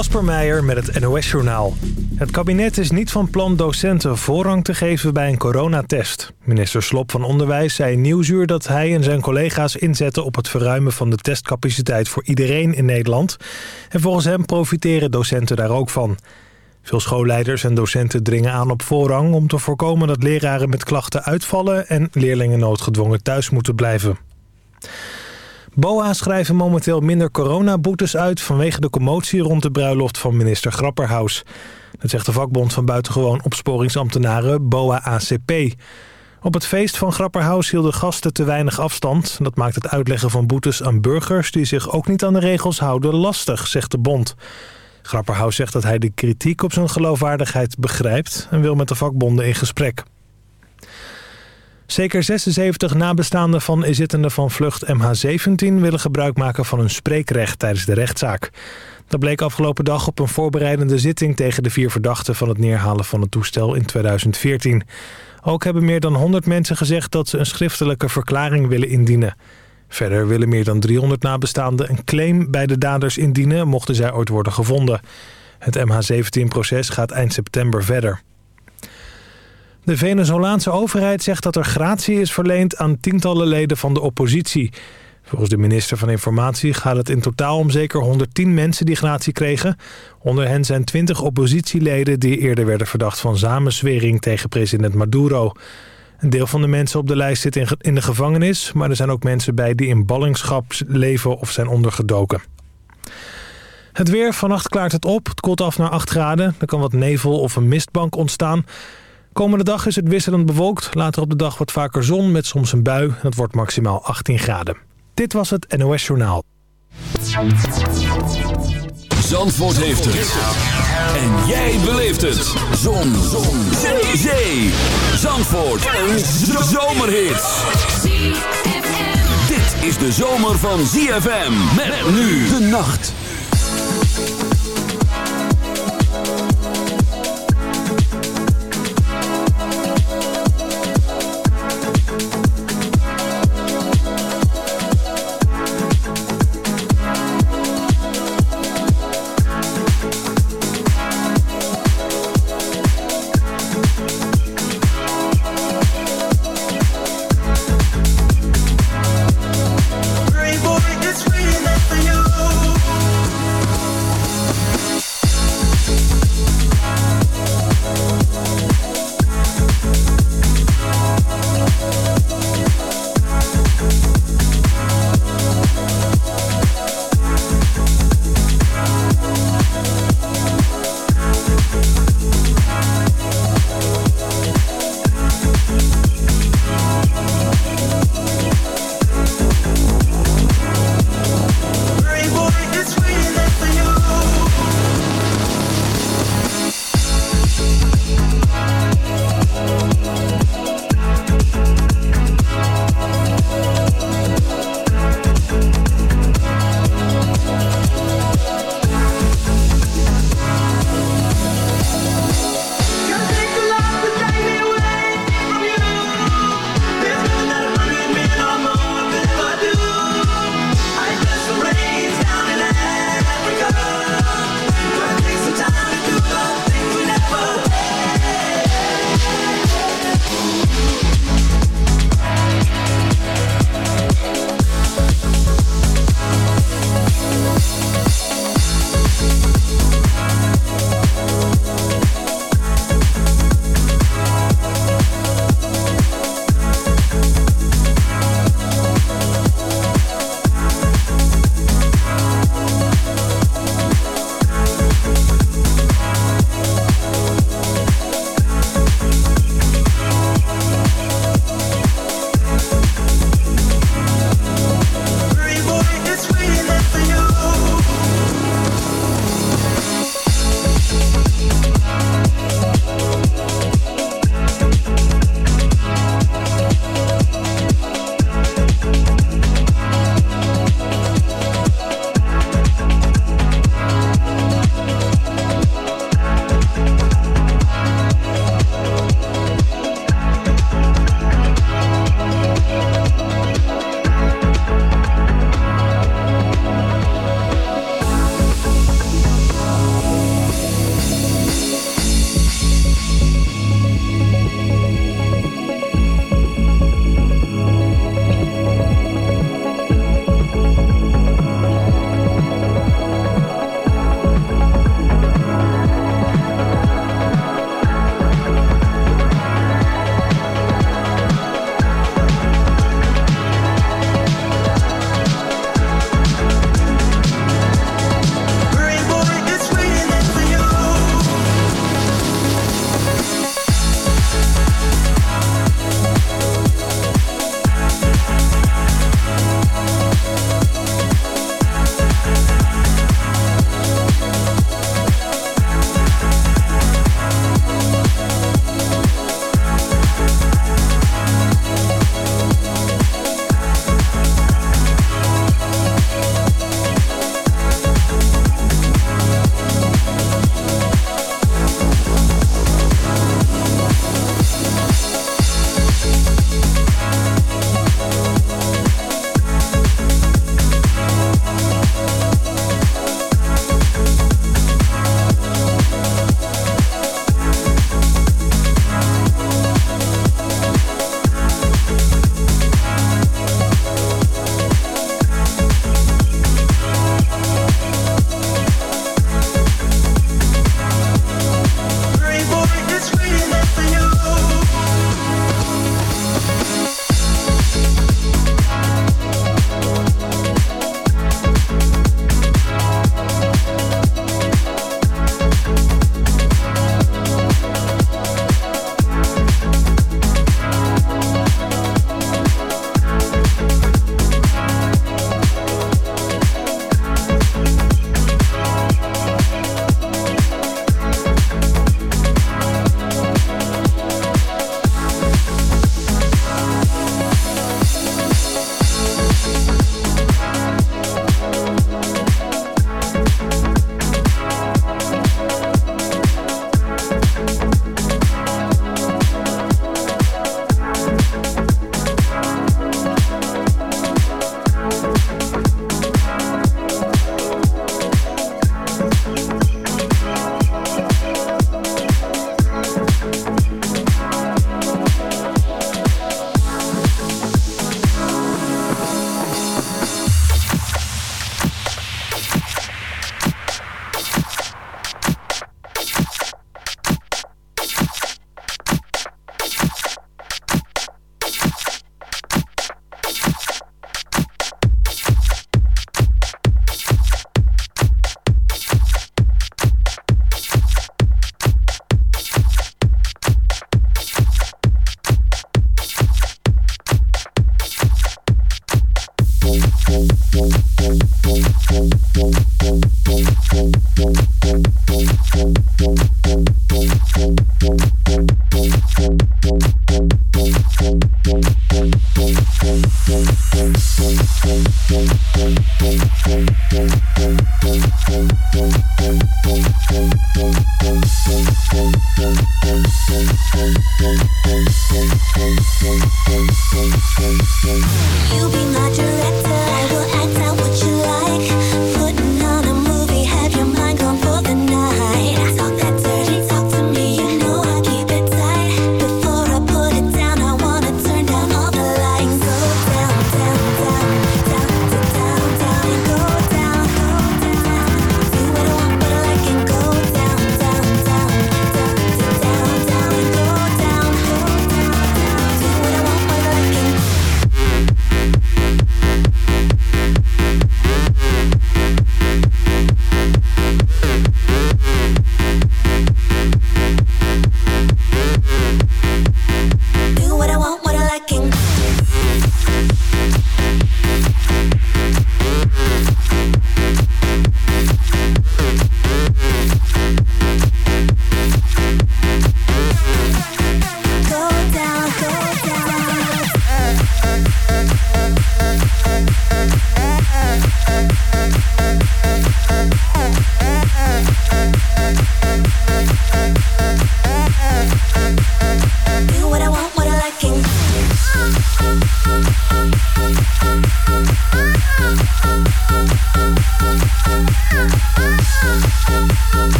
Kasper Meijer met het NOS-journaal. Het kabinet is niet van plan docenten voorrang te geven bij een coronatest. Minister Slop van Onderwijs zei in Nieuwsuur dat hij en zijn collega's inzetten... op het verruimen van de testcapaciteit voor iedereen in Nederland. En volgens hem profiteren docenten daar ook van. Veel schoolleiders en docenten dringen aan op voorrang... om te voorkomen dat leraren met klachten uitvallen... en leerlingen noodgedwongen thuis moeten blijven. BOA schrijven momenteel minder coronaboetes uit... vanwege de commotie rond de bruiloft van minister Grapperhaus. Dat zegt de vakbond van buitengewoon opsporingsambtenaren BOA-ACP. Op het feest van Grapperhaus hielden gasten te weinig afstand. Dat maakt het uitleggen van boetes aan burgers... die zich ook niet aan de regels houden lastig, zegt de bond. Grapperhaus zegt dat hij de kritiek op zijn geloofwaardigheid begrijpt... en wil met de vakbonden in gesprek. Zeker 76 nabestaanden van inzittenden van vlucht MH17 willen gebruik maken van hun spreekrecht tijdens de rechtszaak. Dat bleek afgelopen dag op een voorbereidende zitting tegen de vier verdachten van het neerhalen van het toestel in 2014. Ook hebben meer dan 100 mensen gezegd dat ze een schriftelijke verklaring willen indienen. Verder willen meer dan 300 nabestaanden een claim bij de daders indienen mochten zij ooit worden gevonden. Het MH17-proces gaat eind september verder. De Venezolaanse overheid zegt dat er gratie is verleend aan tientallen leden van de oppositie. Volgens de minister van Informatie gaat het in totaal om zeker 110 mensen die gratie kregen. Onder hen zijn 20 oppositieleden die eerder werden verdacht van samenzwering tegen president Maduro. Een deel van de mensen op de lijst zit in de gevangenis... maar er zijn ook mensen bij die in ballingschap leven of zijn ondergedoken. Het weer, vannacht klaart het op. Het koelt af naar 8 graden. Er kan wat nevel of een mistbank ontstaan. Komende dag is het wisselend bewolkt. Later op de dag wat vaker zon met soms een bui. Het wordt maximaal 18 graden. Dit was het NOS Journaal. Zandvoort heeft het. En jij beleeft het. Zon. zon. Zee. Zee. Zandvoort. Een zomerhit. Dit is de zomer van ZFM. Met nu de nacht.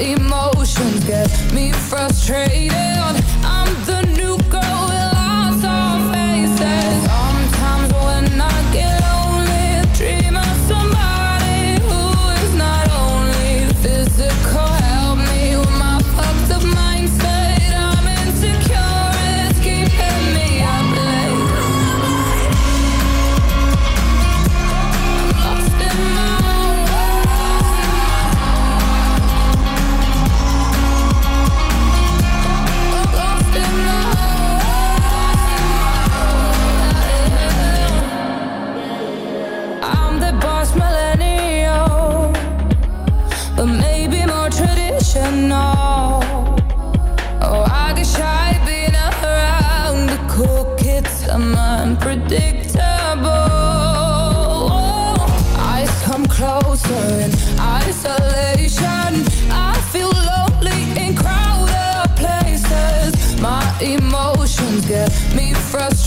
emotions get me frustrated. I'm the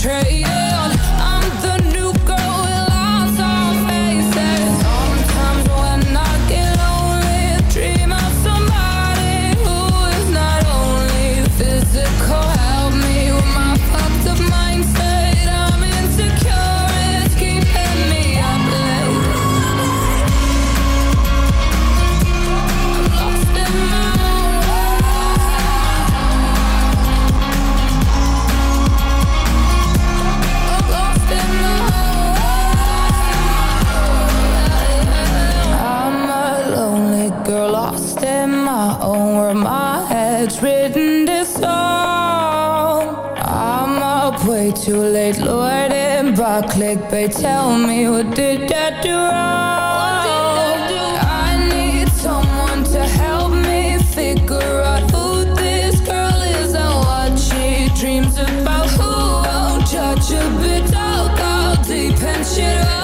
trade like Lord and Buckley. But tell me, what did I do wrong? I, do? I need someone to help me figure out who this girl is and what she dreams about. Who won't judge a bit? I'll go deep and shit.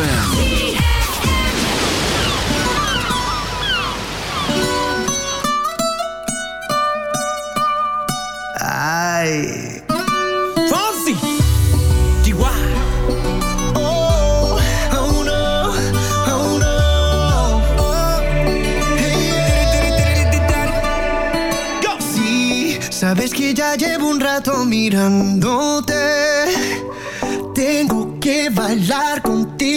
ZFM. Ay. Fonsi. Chihuahua. Oh, oh no, oh no. Oh. Sí, sabes que ya llevo un rato mirándote. Tengo que bailar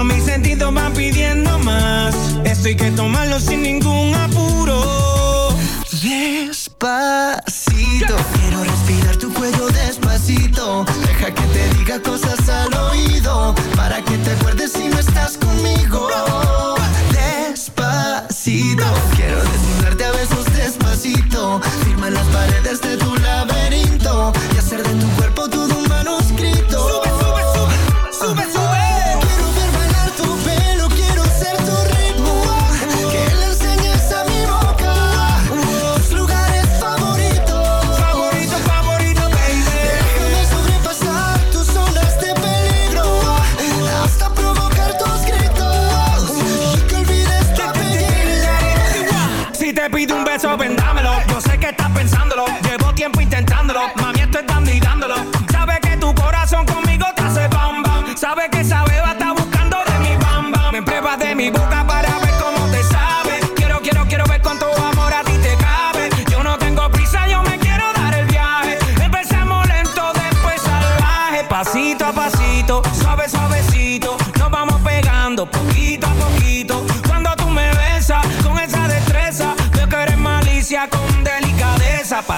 Todos mis sentidos van pidiendo más. Esto hay que tomarlo sin ningún apuro. Despacito, quiero respirar tu cuello despacito. Deja que te diga cosas al oído, para que te acuerdes si no estás conmigo. Despacito, quiero desnudarte a besos despacito. Firma las paredes de tu laberinto y hacer de tu cuerpo vendámelo. Yo sé que estás pensándolo. Llevo tiempo intentándolo.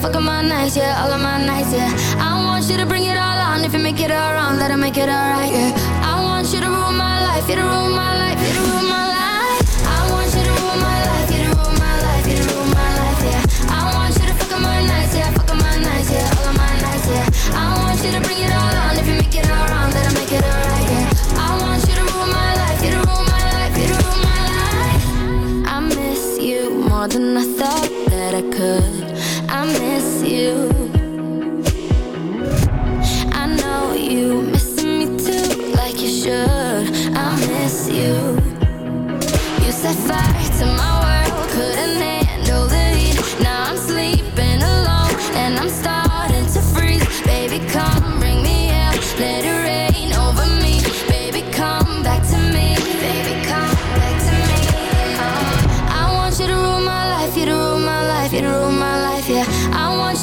Fuck up my nights, yeah, all of my nights, yeah. I want you to bring it all on, if you make it all wrong, let it make it alright, yeah. I want you to rule my life, you to rule my life, you to rule my life. I want you to rule my life, you to rule my life, you to rule my life, yeah. I want you to fuck my nights, yeah, fuck my nights, yeah, all of my nights, yeah. I want you to bring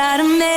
gotta make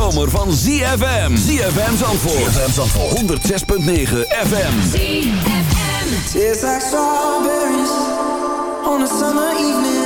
zomer van ZFM. ZFM Zandvoort. ZFM Zandvoort. 106.9 FM. ZFM. It's like strawberries on a summer evening.